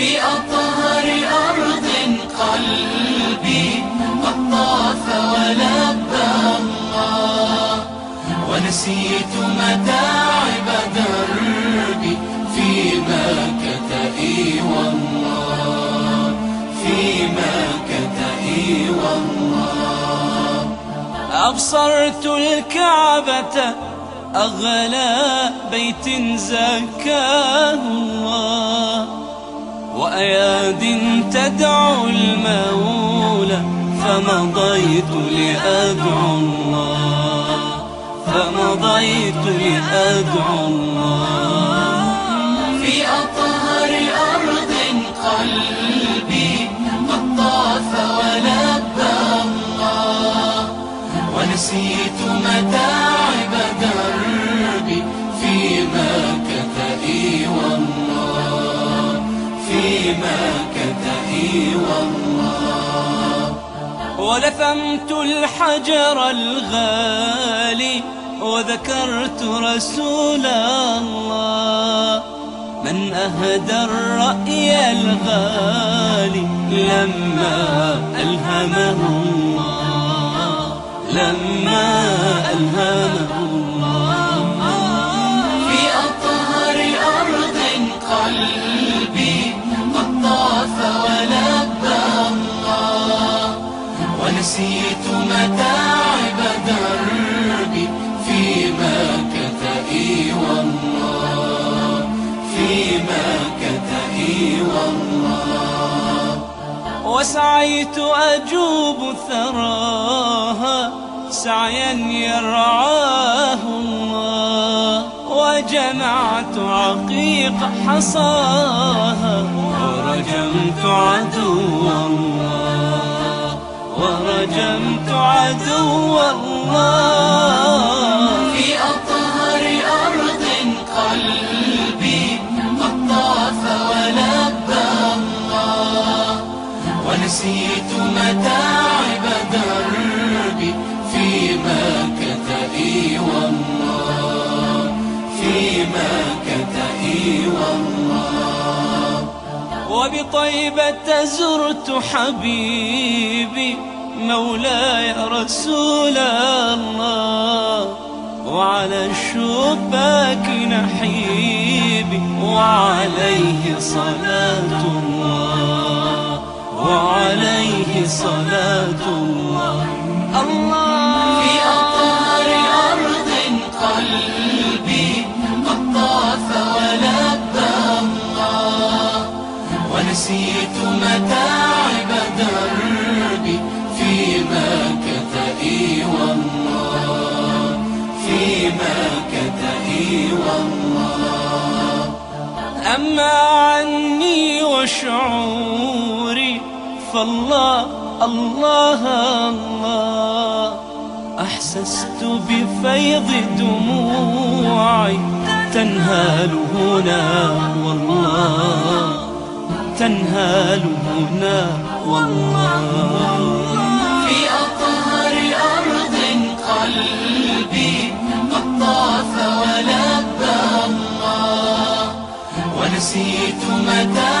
في أطهر أرض قلبي قد طاف ولبى الله ونسيت متاعب دربي في مكتئي والله في مكتئي والله. أبصرت الكعبة أغلى بيت زكاه الله. وأياد تدعو المولى فمضيت لأدعو الله فمضيت لأدعو الله. في أطهر أرض قلبي قد طاف ولبى الله ونسيت متاعب والله. ولثمت الحجر الغالي وذكرت رسول الله. من أهدى الرأي الغالي لما ألهمه الله. لما ألهمه ونسيت متاعب دربي في مكتئي والله في مكتئي والله. وسعيت أجوب ثراها سعيا يرعاه الله. وجمعت عقيق حصاها ورجمت عدو الله. ورجمت عدو الله. في أطهر أرض قلبي قد طاف ولبى الله. ونسيت متاعب دربي في مكتئي والله في مكتئي والله. وبطيبة زرت حبيبي مولاي رسول الله وعلى الشباك نحيبي وعليه صلاة الله وعليه صلاة الله. الله في أطهر أرض قلبي قد طاف ولبى الله ونسيت والله أما عني وشعوري فالله الله الله أحسست بفيض دموعي تنهال هنا والله تنهال هنا والله. ونسيت متاعب